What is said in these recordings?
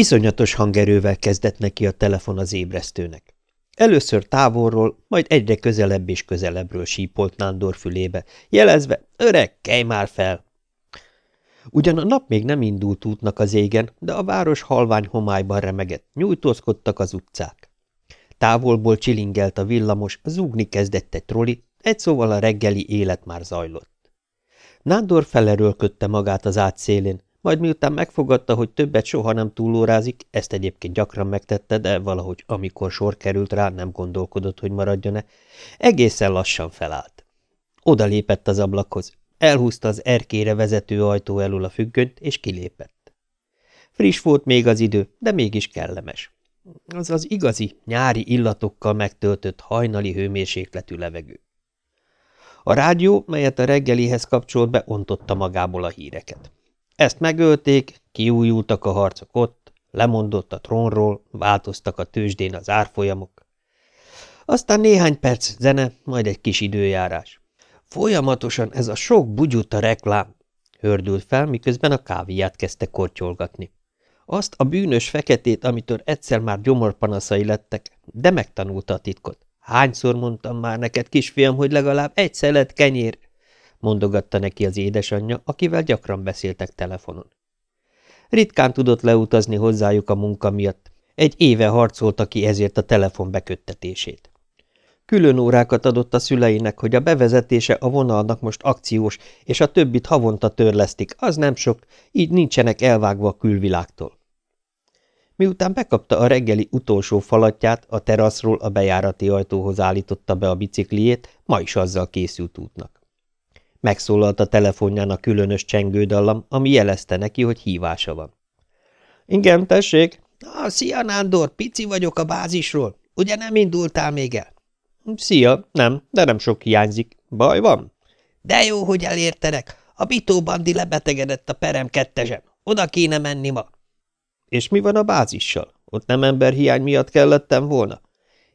Iszonyatos hangerővel kezdett neki a telefon az ébresztőnek. Először távolról, majd egyre közelebb és közelebbről sípolt Nándor fülébe, jelezve, öreg, kelj már fel! Ugyan a nap még nem indult útnak az égen, de a város halvány homályban remegett, nyújtózkodtak az utcák. Távolból csilingelt a villamos, zúgni kezdett egy troli, egy szóval a reggeli élet már zajlott. Nándor felerőlködte magát az átszélén, majd miután megfogadta, hogy többet soha nem túlórázik, ezt egyébként gyakran megtette, de valahogy amikor sor került rá, nem gondolkodott, hogy maradjon-e, egészen lassan felállt. Oda lépett az ablakhoz, elhúzta az erkére vezető ajtó elől a függönyt, és kilépett. Friss volt még az idő, de mégis kellemes. Az az igazi, nyári illatokkal megtöltött hajnali hőmérsékletű levegő. A rádió, melyet a reggelihez kapcsolt be, ontotta magából a híreket. Ezt megölték, kiújultak a harcok ott, lemondott a trónról, változtak a tőzsdén az árfolyamok. Aztán néhány perc zene, majd egy kis időjárás. Folyamatosan ez a sok bugyuta reklám, hördült fel, miközben a kávéját kezdte kortyolgatni. Azt a bűnös feketét, amitől egyszer már gyomorpanaszai lettek, de megtanulta a titkot. Hányszor mondtam már neked, kisfiam, hogy legalább egy szelet kenyér? Mondogatta neki az édesanyja, akivel gyakran beszéltek telefonon. Ritkán tudott leutazni hozzájuk a munka miatt, egy éve harcolta ki ezért a telefon beköttetését. Külön órákat adott a szüleinek, hogy a bevezetése a vonalnak most akciós, és a többit havonta törlesztik, az nem sok, így nincsenek elvágva a külvilágtól. Miután bekapta a reggeli utolsó falatját, a teraszról a bejárati ajtóhoz állította be a bicikliét, ma is azzal készült útnak. Megszólalt a telefonján a különös csengődallam, ami jelezte neki, hogy hívása van. – Igen, tessék. Szia, Nándor, pici vagyok a bázisról. Ugye nem indultál még el? – Szia, nem, de nem sok hiányzik. Baj van? – De jó, hogy elértenek. A bitóbandi lebetegedett a perem kettesen. Oda kéne menni ma. – És mi van a bázissal? Ott nem emberhiány miatt kellettem volna?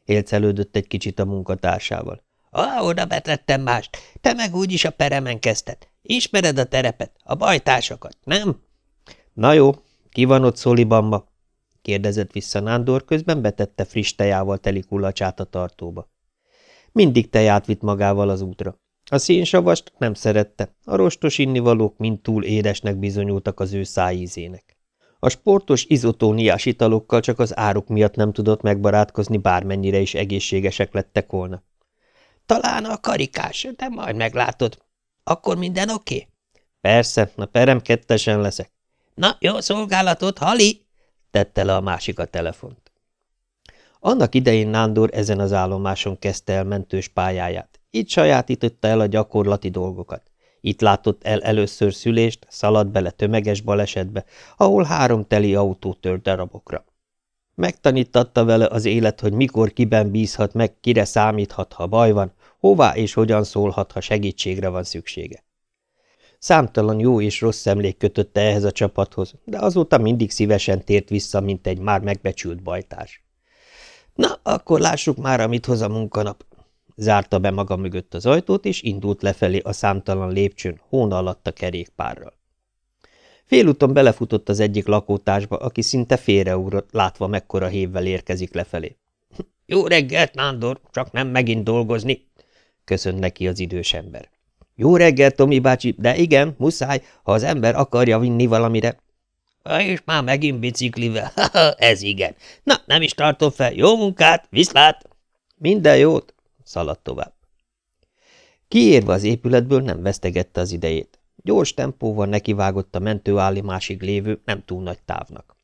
Élcelődött egy kicsit a munkatársával. Ah, oda betettem mást. Te meg úgyis a peremen kezdted. Ismered a terepet, a bajtársakat, nem? Na jó, ki van ott Szolibamba? kérdezett vissza Nándor, közben betette friss tejával teli kulacsát a tartóba. Mindig teját vitt magával az útra. A szénsavast nem szerette, a rostos innivalók mind túl édesnek bizonyultak az ő szájízének. A sportos izotóniás italokkal csak az áruk miatt nem tudott megbarátkozni, bármennyire is egészségesek lettek volna. Talán a karikás, de majd meglátod. Akkor minden oké? Okay? Persze, a perem kettesen leszek. Na, jó szolgálatot, Hali! tette le a másik a telefont. Annak idején Nándor ezen az állomáson kezdte el mentős pályáját. Itt sajátította el a gyakorlati dolgokat. Itt látott el először szülést, szaladt bele tömeges balesetbe, ahol három teli autó tört darabokra. Megtanítatta vele az élet, hogy mikor kiben bízhat meg, kire számíthat, ha baj van, hová és hogyan szólhat, ha segítségre van szüksége. Számtalan jó és rossz emlék kötötte ehhez a csapathoz, de azóta mindig szívesen tért vissza, mint egy már megbecsült bajtárs. Na, akkor lássuk már, amit hoz a munkanap. Zárta be maga mögött az ajtót, és indult lefelé a számtalan lépcsőn, hóna alatt a kerékpárral. Félúton belefutott az egyik lakótársba, aki szinte félreugrott, látva mekkora hévvel érkezik lefelé. – Jó reggelt, Nándor, csak nem megint dolgozni! – köszönt neki az idős ember. – Jó reggelt, Tomi bácsi, de igen, muszáj, ha az ember akarja vinni valamire. – És már megint biciklivel, ez igen. Na, nem is tartom fel, jó munkát, viszlát! – Minden jót! – szaladt tovább. Kiérve az épületből nem vesztegette az idejét. Gyors tempóval nekivágott a mentőállomásig lévő, nem túl nagy távnak.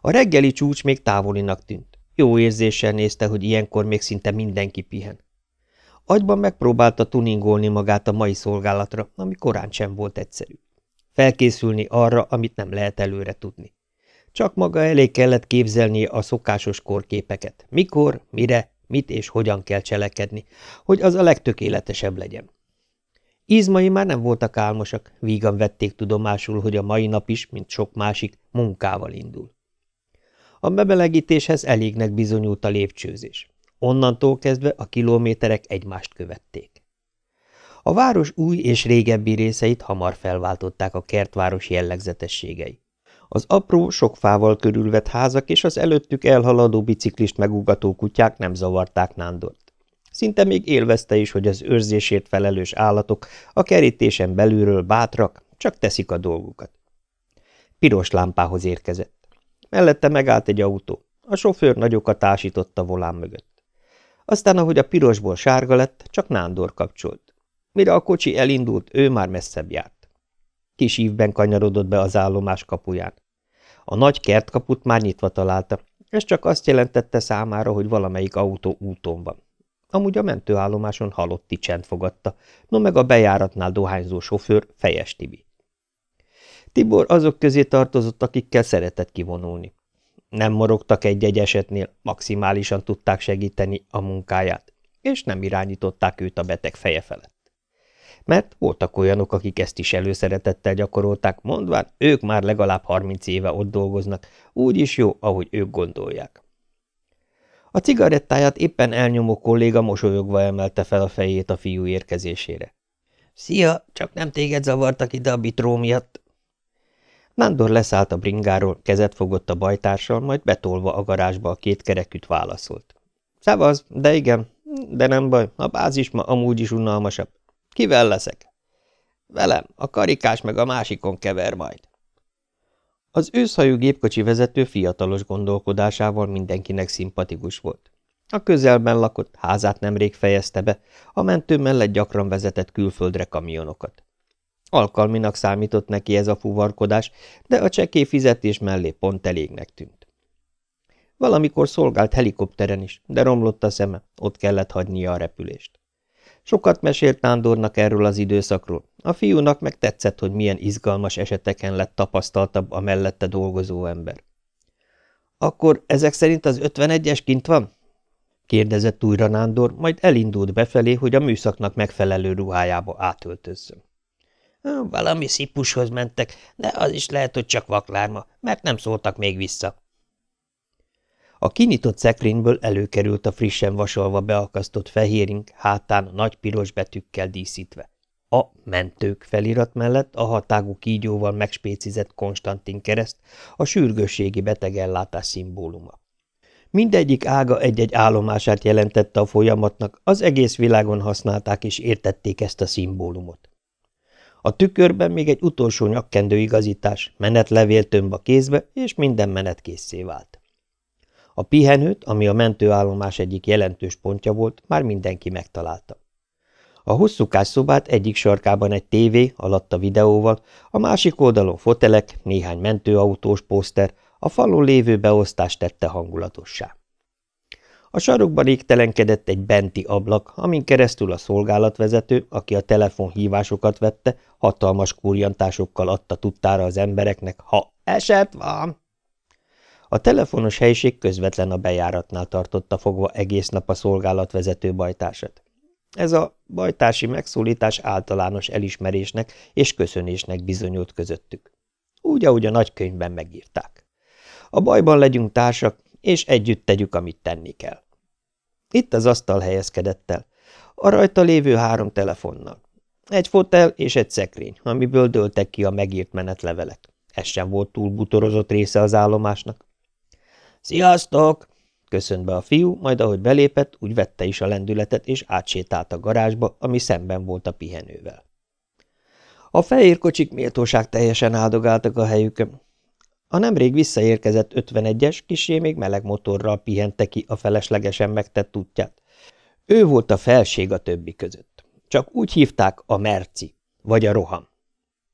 A reggeli csúcs még távolinak tűnt. Jó érzéssel nézte, hogy ilyenkor még szinte mindenki pihen. Agyban megpróbálta tuningolni magát a mai szolgálatra, ami korán sem volt egyszerű. Felkészülni arra, amit nem lehet előre tudni. Csak maga elé kellett képzelnie a szokásos korképeket. Mikor, mire, mit és hogyan kell cselekedni, hogy az a legtökéletesebb legyen. Izmai már nem voltak álmosak, vígan vették tudomásul, hogy a mai nap is, mint sok másik, munkával indul. A bebelegítéshez elégnek bizonyult a lépcsőzés. Onnantól kezdve a kilométerek egymást követték. A város új és régebbi részeit hamar felváltották a kertváros jellegzetességei. Az apró, sok fával körülvett házak és az előttük elhaladó biciklist megugató kutyák nem zavarták Nándort. Szinte még élvezte is, hogy az őrzésért felelős állatok a kerítésen belülről bátrak, csak teszik a dolgukat. Piros lámpához érkezett. Mellette megállt egy autó. A sofőr nagyokat tásította volán mögött. Aztán, ahogy a pirosból sárga lett, csak Nándor kapcsolt. Mire a kocsi elindult, ő már messzebb járt. Kis ívben kanyarodott be az állomás kapuján. A nagy kertkaput már nyitva találta, ez csak azt jelentette számára, hogy valamelyik autó úton van. Amúgy a mentőállomáson halotti csend fogadta, no meg a bejáratnál dohányzó sofőr Fejes Tibi. Tibor azok közé tartozott, akikkel szeretett kivonulni. Nem morogtak egy-egy esetnél, maximálisan tudták segíteni a munkáját, és nem irányították őt a beteg feje felett mert voltak olyanok, akik ezt is előszeretettel gyakorolták, mondván, ők már legalább harminc éve ott dolgoznak, úgy is jó, ahogy ők gondolják. A cigarettáját éppen elnyomó kolléga mosolyogva emelte fel a fejét a fiú érkezésére. – Szia, csak nem téged zavartak ide a bitró miatt? Nándor leszállt a bringáról, kezet fogott a bajtársal, majd betolva a garázsba a két kereküt válaszolt. – Szevasz, de igen, de nem baj, a bázis ma amúgy is unalmasabb. Kivel leszek? Velem, a karikás meg a másikon kever majd. Az őszhajú gépkocsi vezető fiatalos gondolkodásával mindenkinek szimpatikus volt. A közelben lakott, házát nemrég fejezte be, a mentő mellett gyakran vezetett külföldre kamionokat. Alkalminak számított neki ez a fuvarkodás, de a csekély fizetés mellé pont elégnek tűnt. Valamikor szolgált helikopteren is, de romlott a szeme, ott kellett hagynia a repülést. Sokat mesélt Nándornak erről az időszakról. A fiúnak meg tetszett, hogy milyen izgalmas eseteken lett tapasztaltabb a mellette dolgozó ember. – Akkor ezek szerint az 51-es kint van? – kérdezett újra Nándor, majd elindult befelé, hogy a műszaknak megfelelő ruhájába átöltözzön. – Valami szipushoz mentek, de az is lehet, hogy csak vaklárma, mert nem szóltak még vissza a kinyitott szekrényből előkerült a frissen vasalva beakasztott fehérink, hátán nagy piros betűkkel díszítve. A mentők felirat mellett a hatágú kígyóval megspécizett Konstantin kereszt, a sürgősségi betegellátás szimbóluma. Mindegyik ága egy-egy állomását jelentette a folyamatnak, az egész világon használták és értették ezt a szimbólumot. A tükörben még egy utolsó nyakkendő igazítás, menetlevél tömb a kézbe, és minden menet készé vált. A pihenőt, ami a mentőállomás egyik jelentős pontja volt, már mindenki megtalálta. A hosszúkás szobát egyik sarkában egy tévé, alatta videóval, a másik oldalon fotelek, néhány mentőautós poszter, a falon lévő beosztást tette hangulatossá. A sarokban égtelenkedett egy benti ablak, amin keresztül a szolgálatvezető, aki a telefonhívásokat vette, hatalmas kurjantásokkal adta tudtára az embereknek, ha eset van. A telefonos helység közvetlen a bejáratnál tartotta fogva egész nap a szolgálatvezető bajtársat. Ez a bajtársi megszólítás általános elismerésnek és köszönésnek bizonyult közöttük. Úgy, ahogy a nagykönyvben megírták. A bajban legyünk társak, és együtt tegyük, amit tenni kell. Itt az asztal helyezkedett el, a rajta lévő három telefonnal. Egy fotel és egy szekrény, amiből dőltek ki a megírt menetlevelek. Ez sem volt túl butorozott része az állomásnak. Sziasztok! Köszönt be a fiú, majd ahogy belépett, úgy vette is a lendületet, és átsétált a garázsba, ami szemben volt a pihenővel. A fehér kocsik méltóság teljesen áldogáltak a helyükön. A nemrég visszaérkezett 51-es kisé még meleg motorral pihente ki a feleslegesen megtett útját. Ő volt a felség a többi között. Csak úgy hívták a merci, vagy a roham.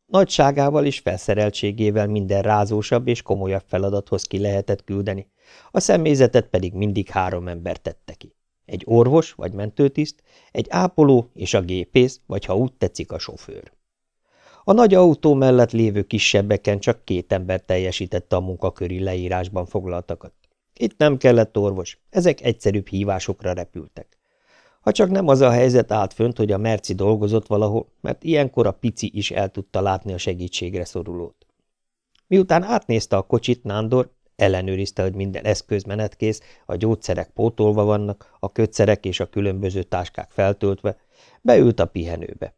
Nagyságával és felszereltségével minden rázósabb és komolyabb feladathoz ki lehetett küldeni, a személyzetet pedig mindig három ember tette ki. Egy orvos vagy mentőtiszt, egy ápoló és a gépész, vagy ha úgy tetszik a sofőr. A nagy autó mellett lévő kisebbeken csak két ember teljesítette a munkaköri leírásban foglaltakat. Itt nem kellett orvos, ezek egyszerűbb hívásokra repültek. Ha csak nem az a helyzet állt fönt, hogy a Merci dolgozott valahol, mert ilyenkor a pici is el tudta látni a segítségre szorulót. Miután átnézte a kocsit, Nándor ellenőrizte, hogy minden eszköz menetkész, a gyógyszerek pótolva vannak, a kötszerek és a különböző táskák feltöltve, beült a pihenőbe.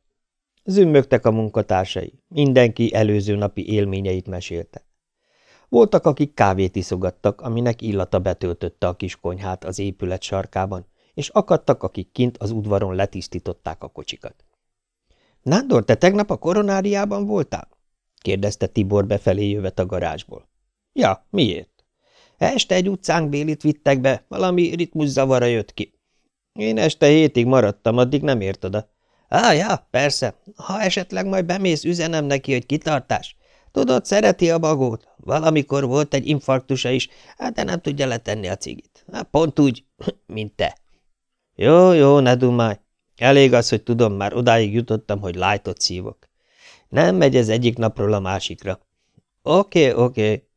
Zümmögtek a munkatársai, mindenki előző napi élményeit mesélte. Voltak, akik kávét iszogattak, aminek illata betöltötte a kis konyhát az épület sarkában, és akadtak, akik kint az udvaron letisztították a kocsikat. – Nándor, te tegnap a koronáriában voltál? – kérdezte Tibor befelé jövet a garázsból. – Ja, miért? – Este egy utcánk bélit vittek be, valami ritmuszavara jött ki. Én este hétig maradtam, addig nem ért oda. Á, ja, persze, ha esetleg majd bemész, üzenem neki, hogy kitartás. Tudod, szereti a bagót. Valamikor volt egy infarktusa is, hát de nem tudja letenni a cigit. Hát pont úgy, mint te. Jó, jó, ne dumálj. Elég az, hogy tudom, már odáig jutottam, hogy lájtot szívok. Nem megy ez egyik napról a másikra. Oké, oké.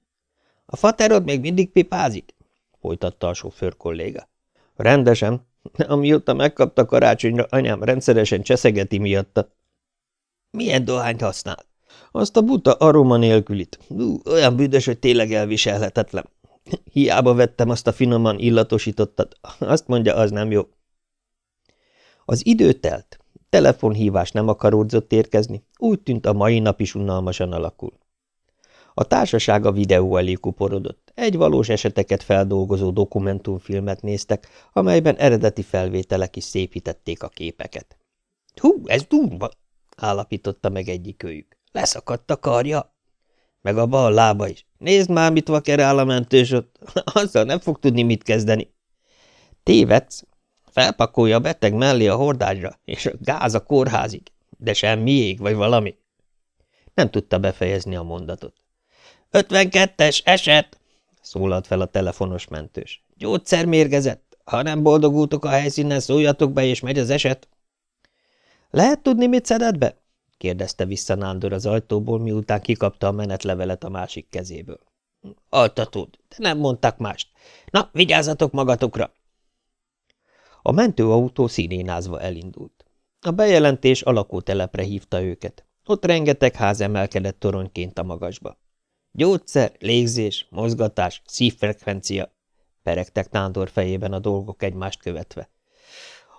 A faterod még mindig pipázik? Folytatta a sofőr kolléga. Rendesen, Amióta megkapta karácsonyra, anyám rendszeresen cseszegeti miatta. Milyen dohányt használ? Azt a buta aroma nélkülit. Ú, olyan büdös, hogy tényleg elviselhetetlen. Hiába vettem azt a finoman illatosítottat. Azt mondja, az nem jó. Az idő telt. Telefonhívás nem akaródzott érkezni. Úgy tűnt, a mai nap is unalmasan alakul. A társaság a videó elé kuporodott. Egy valós eseteket feldolgozó dokumentumfilmet néztek, amelyben eredeti felvételek is szépítették a képeket. – Hú, ez durva! – állapította meg egyik őjük. – Leszakadt a karja? – Meg a bal lába is. Nézd már, mit vakerál a mentős ott. Azzal nem fog tudni mit kezdeni. – Tévedsz. Felpakolja a beteg mellé a hordágyra, és a gáz a kórházig. De semmi ég, vagy valami. Nem tudta befejezni a mondatot. Ötvenkettes eset! szólalt fel a telefonos mentős. Gyógyszer mérgezett. Ha nem boldogultok a helyszínen, szóljatok be, és megy az eset. Lehet tudni, mit szedett be? kérdezte vissza Nándor az ajtóból, miután kikapta a menetlevelet a másik kezéből. Altatód, de nem mondtak mást. Na, vigyázzatok magatokra! A mentőautó színénázva elindult. A bejelentés a lakótelepre hívta őket. Ott rengeteg ház emelkedett toronyként a magasba. Gyógyszer, légzés, mozgatás, szívfrekvencia, peregtek Nándor fejében a dolgok egymást követve.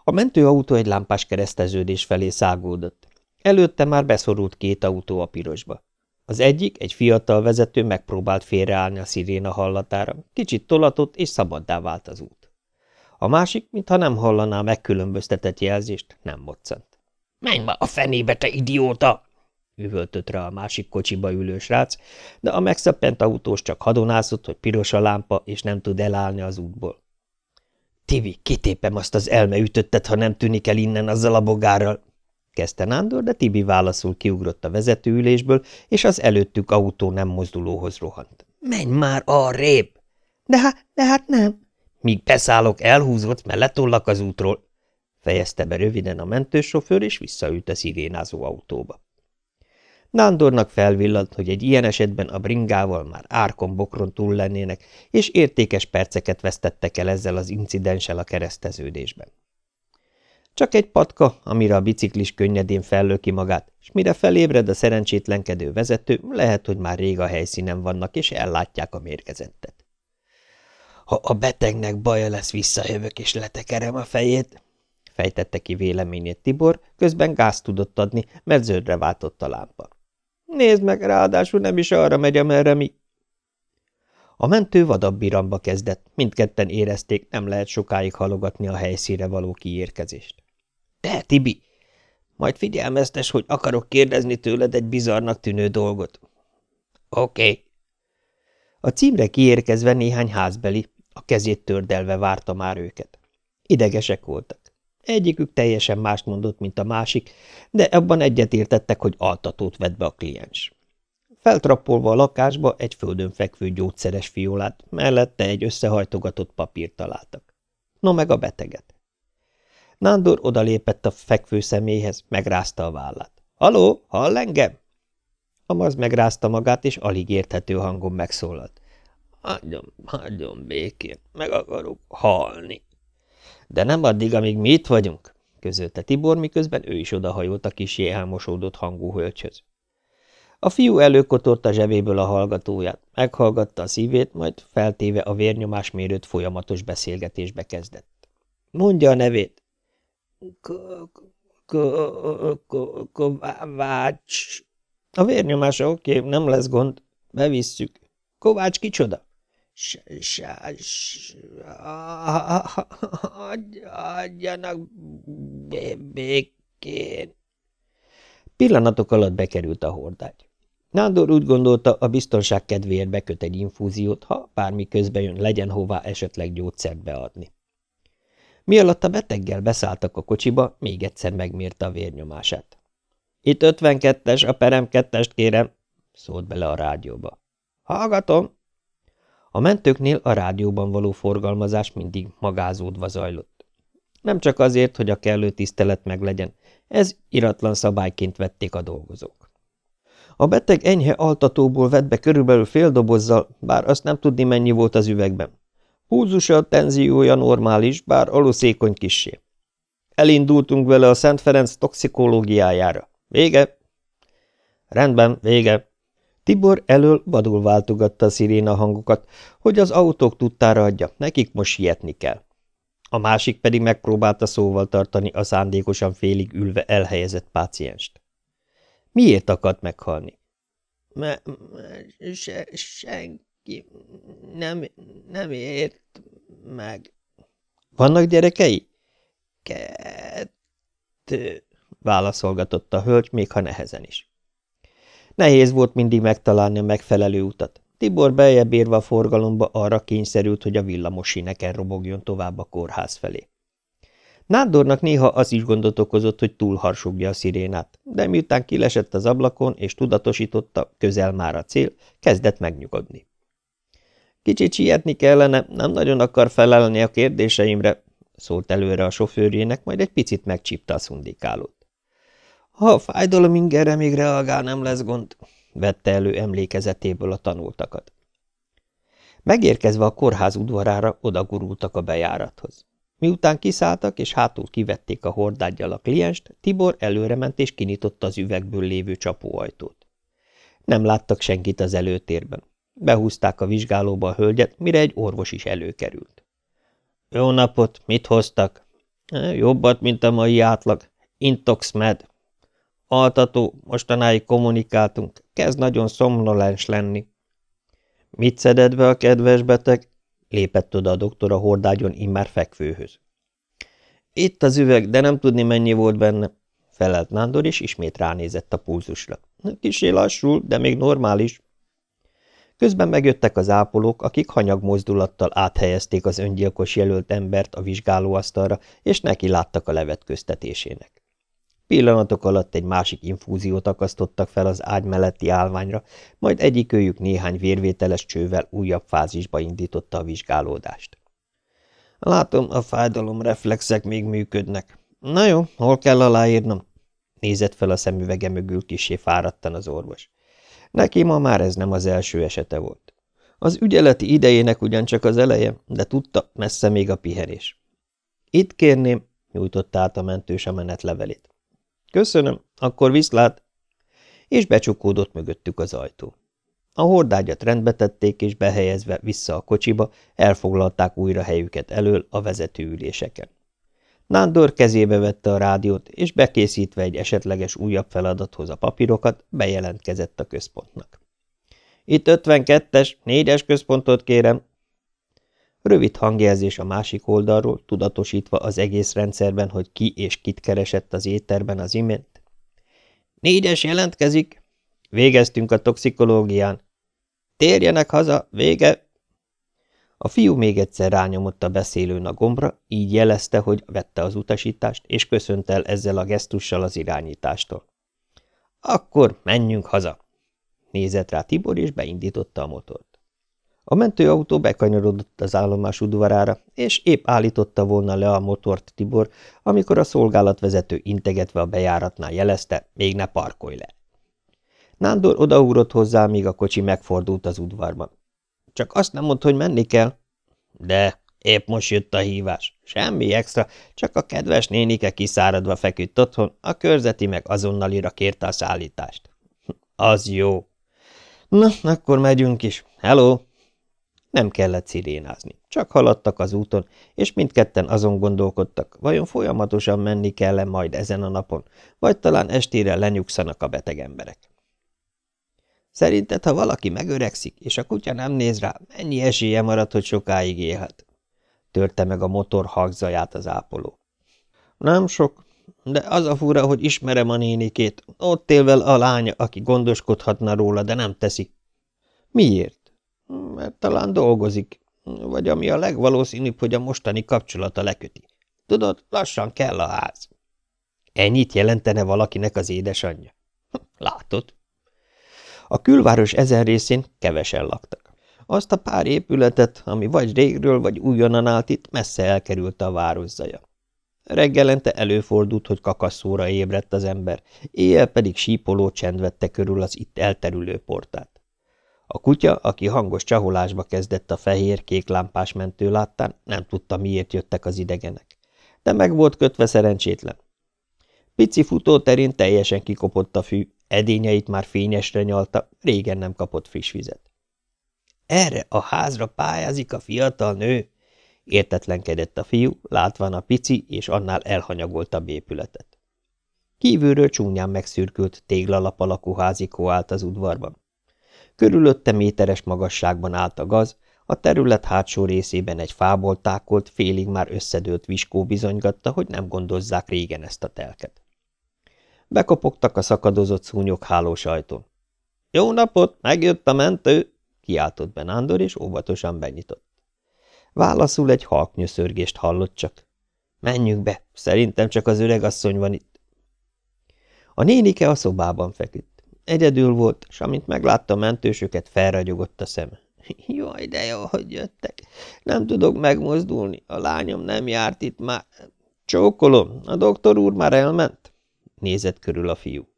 A mentőautó egy lámpás kereszteződés felé szágódott. Előtte már beszorult két autó a pirosba. Az egyik, egy fiatal vezető megpróbált félreállni a sziréna hallatára, kicsit tolatott és szabaddá vált az út. A másik, mintha nem hallaná megkülönböztetett jelzést, nem moccant. – Menj ma a fenébe, te idióta! Üvöltött rá a másik kocsiba ülő srác, de a megszeppent autós csak hadonászott, hogy piros a lámpa, és nem tud elállni az útból. Tivi, kitépem azt az elmeütöttet, ha nem tűnik el innen azzal a bogárral, kezdte Nándor, de Tibi válaszul kiugrott a vezetőülésből, és az előttük autó nem mozdulóhoz rohant. Menj már arrébb! De hát, de hát nem. Míg beszállok, elhúzott, mert letollak az útról, fejezte be röviden a mentősofőr, és visszaült a szirénázó autóba. Nándornak felvillant, hogy egy ilyen esetben a bringával már árkon bokron túl lennének, és értékes perceket vesztettek el ezzel az incidenssel a kereszteződésben. Csak egy patka, amire a biciklis könnyedén fellöki magát, és mire felébred a szerencsétlenkedő vezető, lehet, hogy már rég a helyszínen vannak, és ellátják a mérgezettet. Ha a betegnek baja lesz, visszajövök, és letekerem a fejét, fejtette ki véleményét Tibor, közben gáz tudott adni, mert zöldre váltott a lámpa. Nézd meg, ráadásul nem is arra megy, amerre mi. A mentő vadabb biramba kezdett, mindketten érezték, nem lehet sokáig halogatni a helyszíre való kiérkezést. Te, Tibi, majd figyelmeztes, hogy akarok kérdezni tőled egy bizarnak tűnő dolgot. Oké. Okay. A címre kiérkezve néhány házbeli, a kezét tördelve várta már őket. Idegesek voltak. Egyikük teljesen mást mondott, mint a másik, de abban egyetértettek, hogy altatót vett be a kliens. Feltrappolva a lakásba egy földön fekvő gyógyszeres fiolát, mellette egy összehajtogatott papírt találtak. No meg a beteget. Nándor odalépett a fekvő személyhez, megrázta a vállát. – Haló, hall engem? A megrázta magát, és alig érthető hangon megszólalt. Hagyjon, hagyjon békén, meg akarok halni. De nem addig, amíg mi itt vagyunk, közölte Tibor, miközben ő is odahajolt a kis elmosódott hangú hölgyhöz. A fiú előkotort a zsebéből a hallgatóját, meghallgatta a szívét, majd feltéve a vérnyomásmérőt folyamatos beszélgetésbe kezdett. Mondja a nevét. Kovács. A vérnyomása oké, nem lesz gond. Bevisszük. Kovács kicsoda? Adjanak békén. Pillanatok alatt bekerült a hordágy. Nándor úgy gondolta, a biztonság kedvéért beköt egy infúziót, ha bármi közbe jön, legyen hová esetleg gyógyszert beadni. Mi alatt a beteggel beszálltak a kocsiba, még egyszer megmérte a vérnyomását. – Itt 52-es, a perem kettest kérem – szólt bele a rádióba. – Hallgatom! A mentőknél a rádióban való forgalmazás mindig magázódva zajlott. Nem csak azért, hogy a kellő tisztelet meglegyen, ez iratlan szabályként vették a dolgozók. A beteg enyhe altatóból vett be körülbelül fél dobozzal, bár azt nem tudni mennyi volt az üvegben. Púzusa, tenziója normális, bár aluszékony kissé. Elindultunk vele a Szent Ferenc toxikológiájára. Vége? Rendben, vége. Tibor elől vadul váltogatta a sziréna hangokat, hogy az autók tudtára adja, nekik most sietni kell. A másik pedig megpróbálta szóval tartani a szándékosan félig ülve elhelyezett pácienst. Miért akart meghalni? Me, me se, senki nem, nem ért meg. Vannak gyerekei? Kettő, válaszolgatott a hölgy, még ha nehezen is. Nehéz volt mindig megtalálni a megfelelő utat. Tibor beljebb érve a forgalomba arra kényszerült, hogy a villamos síneken robogjon tovább a kórház felé. Nándornak néha az is gondot okozott, hogy túlharsogja a szirénát, de miután kilesett az ablakon és tudatosította, közel már a cél, kezdett megnyugodni. Kicsit sietni kellene, nem nagyon akar felelni a kérdéseimre, szólt előre a sofőrjének, majd egy picit megcsípte a szundikálót. Ha a fájdalom ingerre még reagál, nem lesz gond, vette elő emlékezetéből a tanultakat. Megérkezve a kórház udvarára, odagurultak a bejárathoz. Miután kiszálltak és hátul kivették a hordágyjal a klienst, Tibor előrement és kinyitotta az üvegből lévő csapóajtót. Nem láttak senkit az előtérben. Behúzták a vizsgálóba a hölgyet, mire egy orvos is előkerült. – Jó napot! Mit hoztak? – Jobbat, mint a mai átlag. Intox med. Altató, mostanáig kommunikáltunk, kezd nagyon szomnolens lenni. Mit szedett be a kedves beteg? Lépett oda a doktor a hordágyon immár fekvőhöz. Itt az üveg, de nem tudni mennyi volt benne, felelt Nándor, és ismét ránézett a pulzusra. Kisé lassul, de még normális. Közben megjöttek az ápolók, akik hanyag mozdulattal áthelyezték az öngyilkos jelölt embert a vizsgálóasztalra, és neki láttak a levetköztetésének. Pillanatok alatt egy másik infúziót akasztottak fel az ágy melletti állványra, majd egyikőjük néhány vérvételes csővel újabb fázisba indította a vizsgálódást. Látom, a fájdalomreflexek még működnek. Na jó, hol kell aláírnom? Nézett fel a szemüvege mögül kisé fáradtan az orvos. Neki ma már ez nem az első esete volt. Az ügyeleti idejének ugyancsak az eleje, de tudta, messze még a pihenés. Itt kérném, nyújtotta át a mentős a menetlevelét. Köszönöm, akkor viszlát! És becsukódott mögöttük az ajtó. A hordágyat rendbe tették, és behelyezve vissza a kocsiba, elfoglalták újra helyüket elől a vezetőüléseken. Nándor kezébe vette a rádiót, és bekészítve egy esetleges újabb feladathoz a papírokat, bejelentkezett a központnak. Itt 52-es, 4-es központot kérem, Rövid hangjelzés a másik oldalról, tudatosítva az egész rendszerben, hogy ki és kit keresett az étterben az imént. Négyes jelentkezik. Végeztünk a toxikológián. Térjenek haza, vége. A fiú még egyszer rányomott a beszélőn a gombra, így jelezte, hogy vette az utasítást, és köszönt el ezzel a gesztussal az irányítástól. Akkor menjünk haza. Nézett rá Tibor, és beindította a motort. A mentőautó bekanyarodott az állomás udvarára, és épp állította volna le a motort Tibor, amikor a szolgálatvezető integetve a bejáratnál jelezte, még ne parkolj le. Nándor odaugrott hozzá, míg a kocsi megfordult az udvarban. Csak azt nem mondd, hogy menni kell. De, épp most jött a hívás. Semmi extra, csak a kedves nénike kiszáradva feküdt otthon, a körzeti meg azonnalira kérte a szállítást. Az jó. Na, akkor megyünk is. Hello! Nem kellett szirénázni, csak haladtak az úton, és mindketten azon gondolkodtak, vajon folyamatosan menni kell -e majd ezen a napon, vagy talán estére lenyugszanak a beteg emberek. Szerinted, ha valaki megöregszik, és a kutya nem néz rá, mennyi esélye marad, hogy sokáig élhet? Törte meg a motor hangzaját az ápoló. Nem sok, de az a fura, hogy ismerem a nénikét. Ott él a lánya, aki gondoskodhatna róla, de nem teszi. Miért? Mert talán dolgozik, vagy ami a legvalószínűbb, hogy a mostani kapcsolata leköti. Tudod, lassan kell a ház. Ennyit jelentene valakinek az édesanyja? Látod? A külváros ezen részén kevesen laktak. Azt a pár épületet, ami vagy régről, vagy újonnan állt itt, messze elkerült a város zaja. Reggelente előfordult, hogy kakasszóra ébredt az ember, éjjel pedig sípoló csend vette körül az itt elterülő portát. A kutya, aki hangos csaholásba kezdett a fehér-kék lámpás mentő láttán, nem tudta, miért jöttek az idegenek. De meg volt kötve szerencsétlen. Pici futóterén teljesen kikopott a fű, edényeit már fényesre nyalta, régen nem kapott friss vizet. Erre a házra pályázik a fiatal nő? Értetlenkedett a fiú, látván a pici és annál elhanyagoltabb épületet. Kívülről csúnyán megszürkült téglalap alakú házikó állt az udvarban. Körülötte méteres magasságban állt a gaz, a terület hátsó részében egy fából tákolt, félig már összedőlt viskó bizonygatta, hogy nem gondozzák régen ezt a telket. Bekopogtak a szakadozott szúnyog hálós ajtón. – Jó napot, megjött a mentő! – kiáltott be Nándor, és óvatosan benyitott. Válaszul egy halknyöszörgést hallott csak. – Menjünk be, szerintem csak az öregasszony van itt. A nénike a szobában feküdt. Egyedül volt, és amint meglátta mentősöket, felragyogott a szeme. – Jaj, de jó, hogy jöttek. Nem tudok megmozdulni, a lányom nem járt itt már. Csókolom, a doktor úr már elment? Nézett körül a fiú.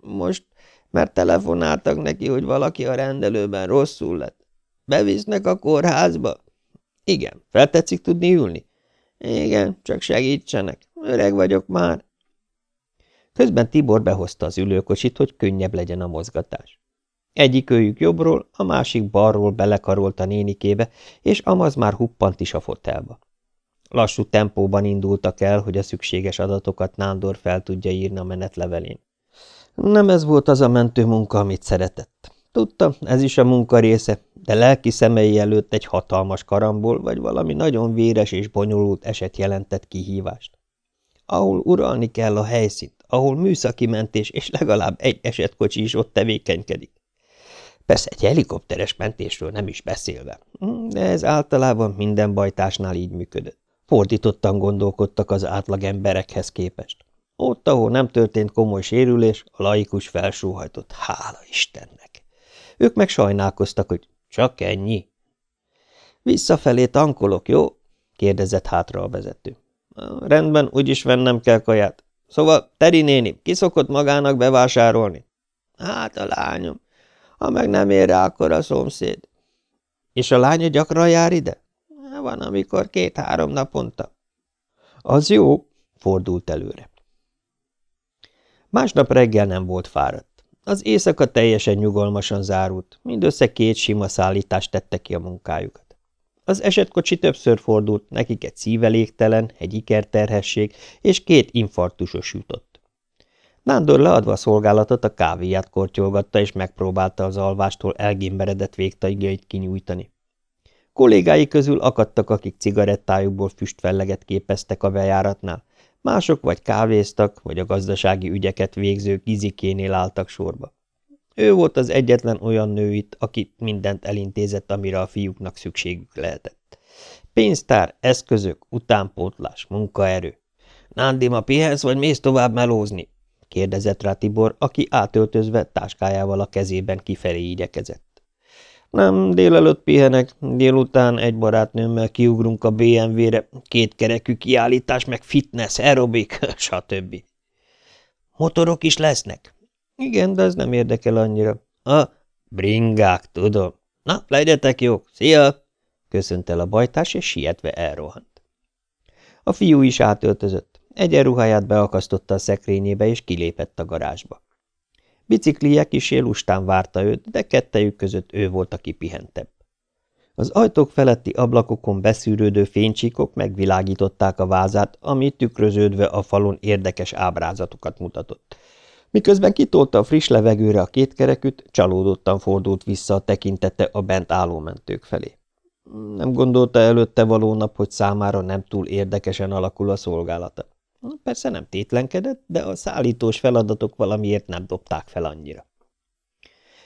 Most, mert telefonáltak neki, hogy valaki a rendelőben rosszul lett. Bevisznek a kórházba? Igen. Feltetszik tudni ülni? Igen, csak segítsenek. Öreg vagyok már. Közben Tibor behozta az ülőkocsit, hogy könnyebb legyen a mozgatás. Egyik őjük jobbról, a másik balról belekarolt a nénikébe, és Amaz már huppant is a fotelba. Lassú tempóban indultak el, hogy a szükséges adatokat Nándor fel tudja írni a menetlevelén. Nem ez volt az a mentő munka, amit szeretett. Tudta, ez is a munka része, de lelki szemei előtt egy hatalmas karambol vagy valami nagyon véres és bonyolult eset jelentett kihívást. Ahol uralni kell a helyszínt, ahol műszaki mentés és legalább egy esetkocsi is ott tevékenykedik. Persze egy helikopteres mentésről nem is beszélve, de ez általában minden bajtásnál így működött. Fordítottan gondolkodtak az átlag emberekhez képest. Ott, ahol nem történt komoly sérülés, a laikus felsóhajtott, hála Istennek. Ők meg sajnálkoztak, hogy csak ennyi. Visszafelé tankolok, jó? kérdezett hátra a vezető. Rendben, úgyis vennem kell kaját. Szóval, Teri néni, ki szokott magának bevásárolni? Hát a lányom. Ha meg nem ér rá, akkor a szomszéd. És a lánya gyakran jár ide? Van, amikor két-három naponta. Az jó, fordult előre. Másnap reggel nem volt fáradt. Az éjszaka teljesen nyugalmasan zárult, mindössze két sima szállítást tette ki a munkájukat. Az esetkocsi többször fordult, nekik egy szívelégtelen, egy ikerterhesség és két infarktusos jutott. Nándor leadva a szolgálatot a kávéját kortyolgatta, és megpróbálta az alvástól elgémberedett végtaigjait kinyújtani. Kollégái közül akadtak, akik cigarettájukból füstfelleget képeztek a bejáratnál, mások vagy kávéztak, vagy a gazdasági ügyeket végző gizikénél álltak sorba. Ő volt az egyetlen olyan nő itt, aki mindent elintézett, amire a fiúknak szükségük lehetett. Pénztár, eszközök, utánpótlás, munkaerő. Nándima, pihensz, vagy mész tovább melózni? kérdezett rá Tibor, aki átöltözve táskájával a kezében kifelé igyekezett. Nem, délelőtt pihenek, délután egy barátnőmmel kiugrunk a BMW-re, két kerekű kiállítás, meg fitness, aerobik, stb. Motorok is lesznek? Igen, de ez nem érdekel annyira. A bringák, tudom. Na, legyetek jók, szia! Köszönt el a bajtás, és sietve elrohant. A fiú is átöltözött. Egyenruháját beakasztotta a szekrényébe, és kilépett a garázsba. Biciklije kisé lustán várta őt, de kettejük között ő volt a kipihentebb. Az ajtók feletti ablakokon beszűrődő fénycsíkok megvilágították a vázát, ami tükröződve a falon érdekes ábrázatokat mutatott. Miközben kitolta a friss levegőre a két kereküt, csalódottan fordult vissza a tekintete a bent álló mentők felé. Nem gondolta előtte való nap, hogy számára nem túl érdekesen alakul a szolgálata. Persze nem tétlenkedett, de a szállítós feladatok valamiért nem dobták fel annyira.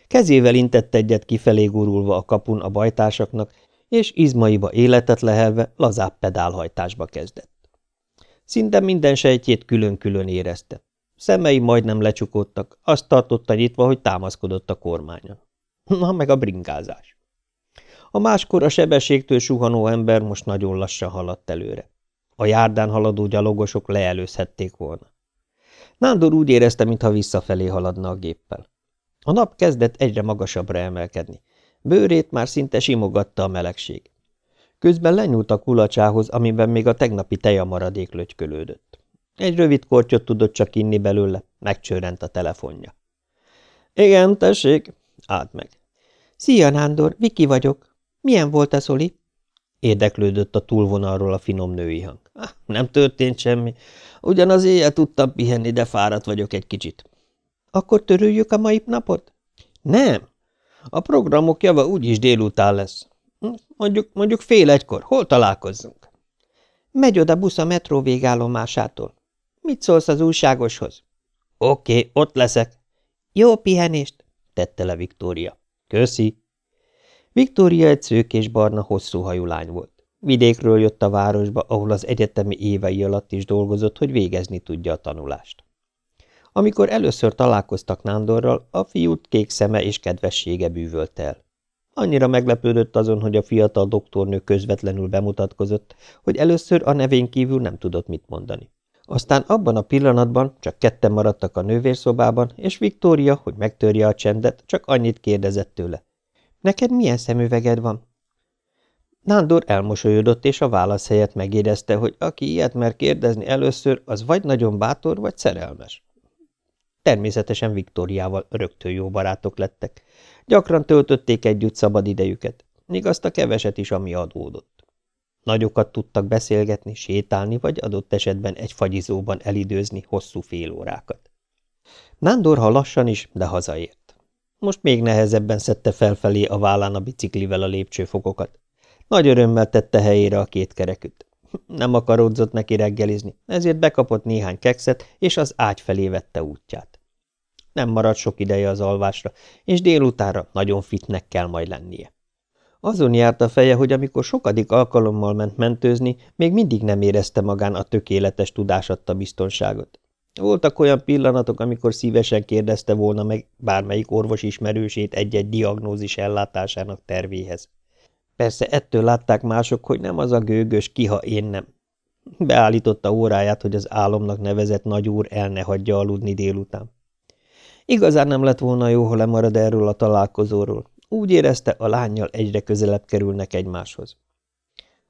Kezével intett egyet kifelé gurulva a kapun a bajtársaknak, és izmaiba életet lehelve lazább pedálhajtásba kezdett. Szinte minden sejtjét külön-külön érezte. Szemei majdnem lecsukódtak, azt tartotta nyitva, hogy támaszkodott a kormányon. Na, meg a bringázás. A máskor a sebességtől suhanó ember most nagyon lassan haladt előre. A járdán haladó gyalogosok leelőzhették volna. Nándor úgy érezte, mintha visszafelé haladna a géppel. A nap kezdett egyre magasabbra emelkedni. Bőrét már szinte simogatta a melegség. Közben lenyúlt a kulacsához, amiben még a tegnapi tejamaradék lögykölődött. Egy rövid kortyot tudott csak inni belőle, megcsörrent a telefonja. – Igen, tessék! – állt meg. – Szia, Nándor, Viki vagyok. Milyen volt a szoli? Érdeklődött a túlvonalról a finom női hang. Ah, – Nem történt semmi. Ugyanaz éjjel tudtam pihenni, de fáradt vagyok egy kicsit. Akkor törüljük a mai napot? Nem. A programok java úgyis délután lesz. Hm, mondjuk, mondjuk fél egykor. Hol találkozzunk? Megy oda busz a metró végállomásától. Mit szólsz az újságoshoz? Oké, ott leszek. Jó pihenést, tette le Viktória. Köszi. Viktória egy szőkés barna, hosszú hajú lány volt. Vidékről jött a városba, ahol az egyetemi évei alatt is dolgozott, hogy végezni tudja a tanulást. Amikor először találkoztak Nándorral, a fiút kék szeme és kedvessége bűvölt el. Annyira meglepődött azon, hogy a fiatal doktornő közvetlenül bemutatkozott, hogy először a nevén kívül nem tudott mit mondani. Aztán abban a pillanatban csak ketten maradtak a nővérszobában, és Viktória, hogy megtörje a csendet, csak annyit kérdezett tőle. – Neked milyen szemüveged van? Nándor elmosolyodott, és a válasz helyett megérezte, hogy aki ilyet mer kérdezni először, az vagy nagyon bátor, vagy szerelmes. Természetesen Viktóriával rögtön jó barátok lettek. Gyakran töltötték együtt szabad idejüket, még azt a keveset is, ami adódott. Nagyokat tudtak beszélgetni, sétálni, vagy adott esetben egy fagyizóban elidőzni hosszú fél órákat. Nándor ha lassan is, de hazaért. Most még nehezebben szedte felfelé a vállán a biciklivel a lépcsőfokokat. Nagy örömmel tette helyére a két kereküt. Nem akarodzott neki reggelizni, ezért bekapott néhány kekszet, és az ágy felé vette útját. Nem marad sok ideje az alvásra, és délutánra nagyon fitnek kell majd lennie. Azon járt a feje, hogy amikor sokadik alkalommal ment mentőzni, még mindig nem érezte magán a tökéletes tudás adta biztonságot. Voltak olyan pillanatok, amikor szívesen kérdezte volna meg bármelyik orvos ismerősét egy-egy diagnózis ellátásának tervéhez. Persze ettől látták mások, hogy nem az a gőgös kiha én nem. Beállította óráját, hogy az álomnak nevezett nagyúr el ne hagyja aludni délután. Igazán nem lett volna jó, ha lemarad erről a találkozóról. Úgy érezte, a lányjal egyre közelebb kerülnek egymáshoz.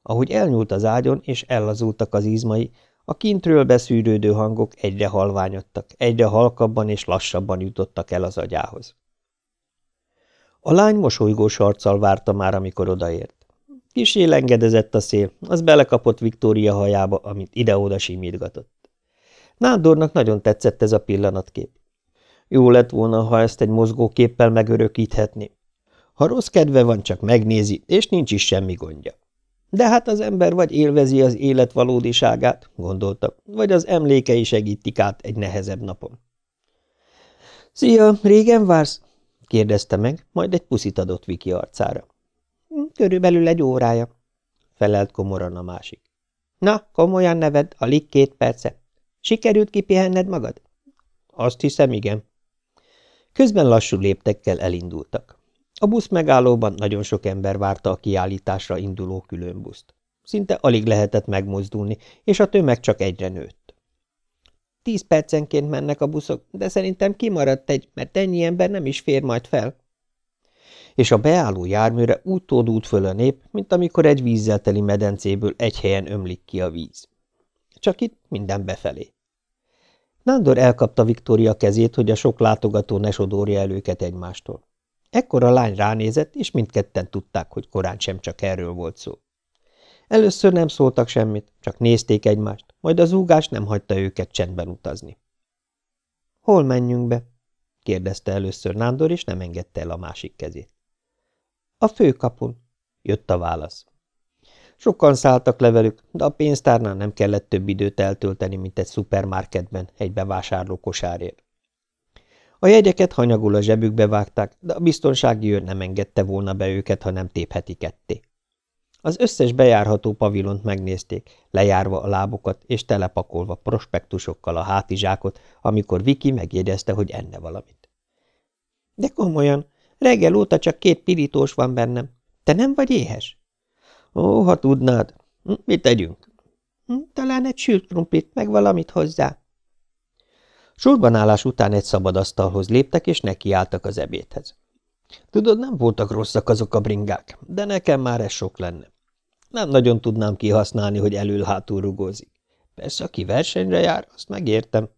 Ahogy elnyúlt az ágyon, és ellazultak az izmai, a kintről beszűrődő hangok egyre halványodtak, egyre halkabban és lassabban jutottak el az agyához. A lány mosolygós arccal várta már, amikor odaért. Kisé lengedezett a szél, az belekapott Viktória hajába, amit ide-oda simítgatott. Nándornak nagyon tetszett ez a pillanatkép. Jó lett volna, ha ezt egy mozgóképpel megörökíthetni. Ha rossz kedve van, csak megnézi, és nincs is semmi gondja. De hát az ember vagy élvezi az élet valódiságát, gondolta, vagy az emlékei segítik át egy nehezebb napon. – Szia, régen vársz? – kérdezte meg, majd egy puszit adott Viki arcára. – Körülbelül egy órája – felelt komoran a másik. – Na, komolyan neved, alig két perce. Sikerült kipihenned magad? – Azt hiszem, igen. Közben lassú léptekkel elindultak. A busz megállóban nagyon sok ember várta a kiállításra induló különbuszt. Szinte alig lehetett megmozdulni, és a tömeg csak egyre nőtt. Tíz percenként mennek a buszok, de szerintem kimaradt egy, mert ennyi ember nem is fér majd fel. És a beálló járműre úgy tódult föl a nép, mint amikor egy vízzel teli medencéből egy helyen ömlik ki a víz. Csak itt minden befelé. Nándor elkapta Viktória kezét, hogy a sok látogató ne sodorja el őket egymástól. Ekkor a lány ránézett, és mindketten tudták, hogy korán sem csak erről volt szó. Először nem szóltak semmit, csak nézték egymást, majd az úgás nem hagyta őket csendben utazni. – Hol menjünk be? – kérdezte először Nándor, és nem engedte el a másik kezét. – A főkapun – jött a válasz. Sokan szálltak le velük, de a pénztárnál nem kellett több időt eltölteni, mint egy szupermarketben egy bevásárló kosárért. A jegyeket hanyagul a zsebükbe vágták, de a biztonsági őr nem engedte volna be őket, ha nem tépheti ketté. Az összes bejárható pavilont megnézték, lejárva a lábukat és telepakolva prospektusokkal a hátizsákot, amikor Viki megjegyezte, hogy enne valamit. – De komolyan, reggel óta csak két pirítós van bennem. Te nem vagy éhes? – Ó, ha tudnád. Hm, mit tegyünk? Hm, – Talán egy sült krumplit, meg valamit hozzá. Sorbanállás után egy szabad asztalhoz léptek, és nekiálltak az ebédhez. Tudod, nem voltak rosszak azok a bringák, de nekem már ez sok lenne. Nem nagyon tudnám kihasználni, hogy elől-hátul rugózik. Persze, aki versenyre jár, azt megértem.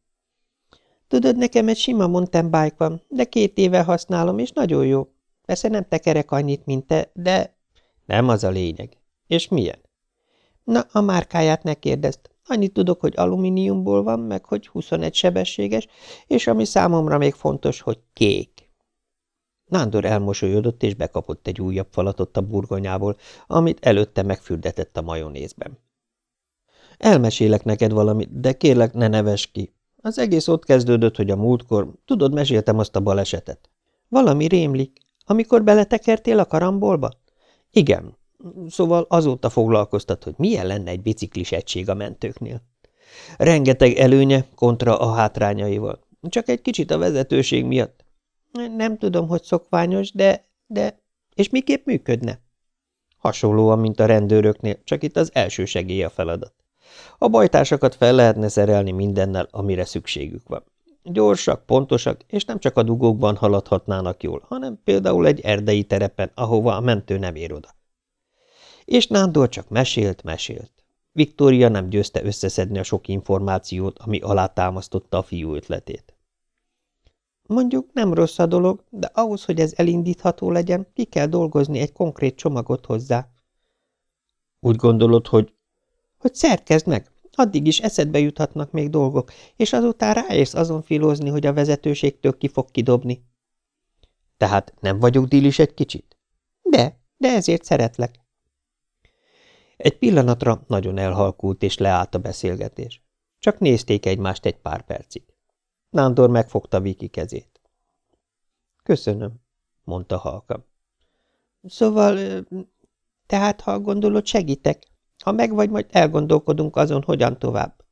Tudod, nekem egy sima mountain bike van, de két éve használom, és nagyon jó. Persze nem tekerek annyit, mint te, de... Nem az a lényeg. És milyen? Na, a márkáját ne kérdezd. Annyit tudok, hogy alumíniumból van, meg hogy 21 sebességes, és ami számomra még fontos, hogy kék. Nándor elmosolyodott, és bekapott egy újabb falatot a burgonyából, amit előtte megfürdetett a majonézben. Elmesélek neked valamit, de kérlek, ne neves ki. Az egész ott kezdődött, hogy a múltkor, tudod, meséltem azt a balesetet. Valami rémlik. Amikor beletekertél a karambolba? Igen. Szóval azóta foglalkoztat, hogy milyen lenne egy biciklis egység a mentőknél. Rengeteg előnye kontra a hátrányaival. Csak egy kicsit a vezetőség miatt. Nem tudom, hogy szokványos, de... de... És miképp működne? Hasonlóan, mint a rendőröknél, csak itt az első segély a feladat. A bajtársakat fel lehetne szerelni mindennel, amire szükségük van. Gyorsak, pontosak, és nem csak a dugókban haladhatnának jól, hanem például egy erdei terepen, ahova a mentő nem ér oda. És Nándor csak mesélt, mesélt. Viktória nem győzte összeszedni a sok információt, ami alátámasztotta a fiú ötletét. Mondjuk nem rossz a dolog, de ahhoz, hogy ez elindítható legyen, ki kell dolgozni egy konkrét csomagot hozzá. Úgy gondolod, hogy... Hogy szerkezd meg, addig is eszedbe juthatnak még dolgok, és azután ráérsz azon filózni, hogy a vezetőségtől ki fog kidobni. Tehát nem vagyok dílis egy kicsit? De, de ezért szeretlek. Egy pillanatra nagyon elhalkult, és leállt a beszélgetés. Csak nézték egymást egy pár percig. Nándor megfogta Viki kezét. Köszönöm, mondta halkam. Szóval, tehát ha gondolod, segítek. Ha meg vagy, majd elgondolkodunk azon, hogyan tovább.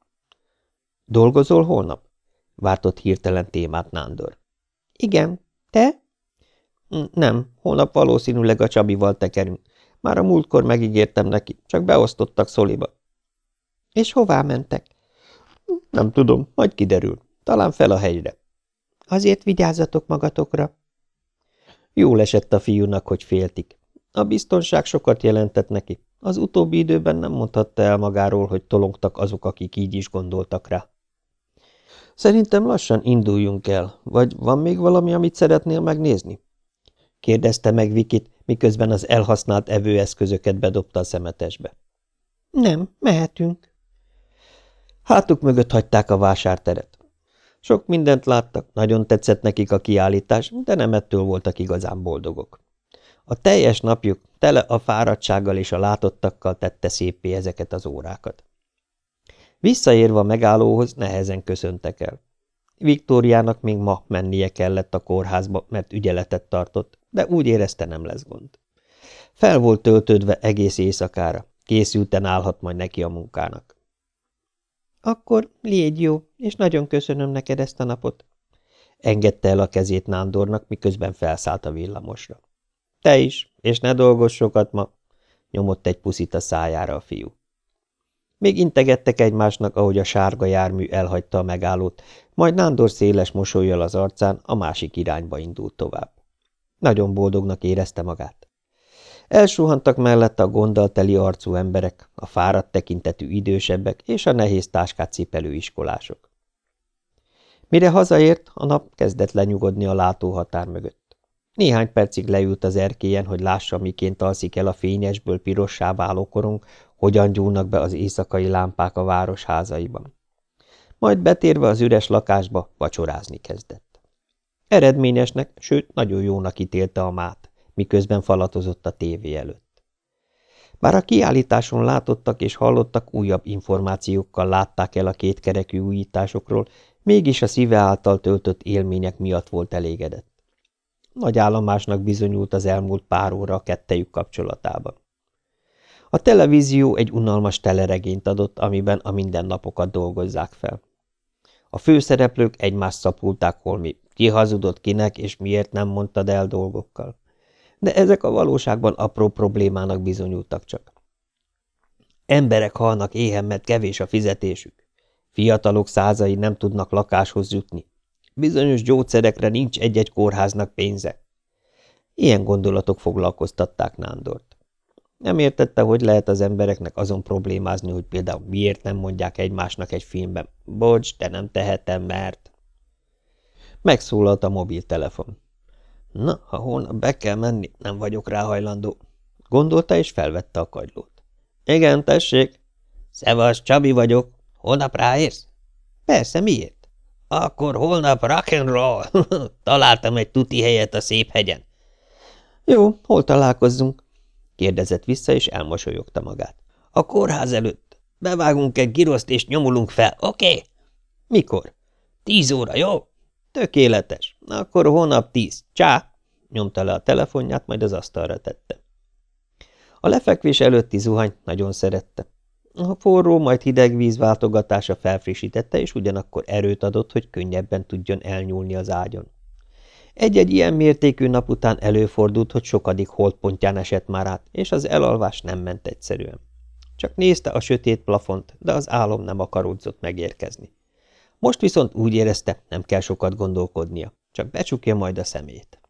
Dolgozol holnap? Vártott hirtelen témát Nándor. Igen. Te? Nem, holnap valószínűleg a Csabival tekerünk. Már a múltkor megígértem neki, csak beosztottak szoliba. És hová mentek? Nem tudom, majd kiderül. Talán fel a hegyre. Azért vigyázzatok magatokra. Jól esett a fiúnak, hogy féltik. A biztonság sokat jelentett neki. Az utóbbi időben nem mondhatta el magáról, hogy tolongtak azok, akik így is gondoltak rá. Szerintem lassan induljunk el, vagy van még valami, amit szeretnél megnézni? Kérdezte meg Vikit, miközben az elhasznált evőeszközöket bedobta a szemetesbe. Nem, mehetünk. Hátuk mögött hagyták a vásárteret. Sok mindent láttak, nagyon tetszett nekik a kiállítás, de nem ettől voltak igazán boldogok. A teljes napjuk tele a fáradtsággal és a látottakkal tette szépé ezeket az órákat. Visszaérve a megállóhoz nehezen köszöntek el. Viktóriának még ma mennie kellett a kórházba, mert ügyeletet tartott, de úgy érezte nem lesz gond. Fel volt töltődve egész éjszakára, készülten állhat majd neki a munkának. Akkor légy jó, és nagyon köszönöm neked ezt a napot. Engedte el a kezét Nándornak, miközben felszállt a villamosra. Te is, és ne dolgozz sokat ma, nyomott egy puszit a szájára a fiú. Még integettek egymásnak, ahogy a sárga jármű elhagyta a megállót, majd Nándor széles mosolyjal az arcán a másik irányba indult tovább. Nagyon boldognak érezte magát. Elsuhantak mellette a gonddalteli arcú emberek, a fáradt tekintetű idősebbek és a nehéz táskát cipelő iskolások. Mire hazaért, a nap kezdett lenyugodni a látóhatár mögött. Néhány percig leült az erkélyen, hogy lássa, miként alszik el a fényesből pirossá váló korong, hogyan gyúlnak be az éjszakai lámpák a város házaiban. Majd betérve az üres lakásba vacsorázni kezdett. Eredményesnek, sőt, nagyon jónak ítélte a mát, miközben falatozott a tévé előtt. Bár a kiállításon látottak és hallottak újabb információkkal látták el a kétkerekű újításokról, mégis a szíve által töltött élmények miatt volt elégedett. Nagy állomásnak bizonyult az elmúlt pár óra a kettejük kapcsolatában. A televízió egy unalmas teleregényt adott, amiben a mindennapokat dolgozzák fel. A főszereplők egymást szapulták holmi, ki hazudott kinek, és miért nem mondtad el dolgokkal. De ezek a valóságban apró problémának bizonyultak csak. Emberek halnak éhen, mert kevés a fizetésük. Fiatalok százai nem tudnak lakáshoz jutni. Bizonyos gyógyszerekre nincs egy-egy kórháznak pénze. Ilyen gondolatok foglalkoztatták Nándort. Nem értette, hogy lehet az embereknek azon problémázni, hogy például miért nem mondják egymásnak egy filmben. Bocs, te nem tehetem, mert... Megszólalt a mobiltelefon. Na, ha holnap be kell menni, nem vagyok rá hajlandó. Gondolta, és felvette a kagylót. Igen, tessék. Szevasz, Csabi vagyok. Holnap ráérsz? Persze, miért? Akkor holnap rock and roll. Találtam egy tuti helyet a szép hegyen. Jó, hol találkozzunk? kérdezett vissza, és elmosolyogta magát. A kórház előtt. Bevágunk egy giroszt, és nyomulunk fel, oké? Okay? Mikor? Tíz óra, jó? Tökéletes. Akkor hónap tíz. Csá! Nyomta le a telefonját, majd az asztalra tette. A lefekvés előtti zuhanyt nagyon szerette. A forró, majd hideg víz váltogatása felfrissítette, és ugyanakkor erőt adott, hogy könnyebben tudjon elnyúlni az ágyon. Egy-egy ilyen mértékű nap után előfordult, hogy sokadik holdpontján esett már át, és az elalvás nem ment egyszerűen. Csak nézte a sötét plafont, de az álom nem akaródzott megérkezni. Most viszont úgy érezte, nem kell sokat gondolkodnia, csak becsukja majd a szemét.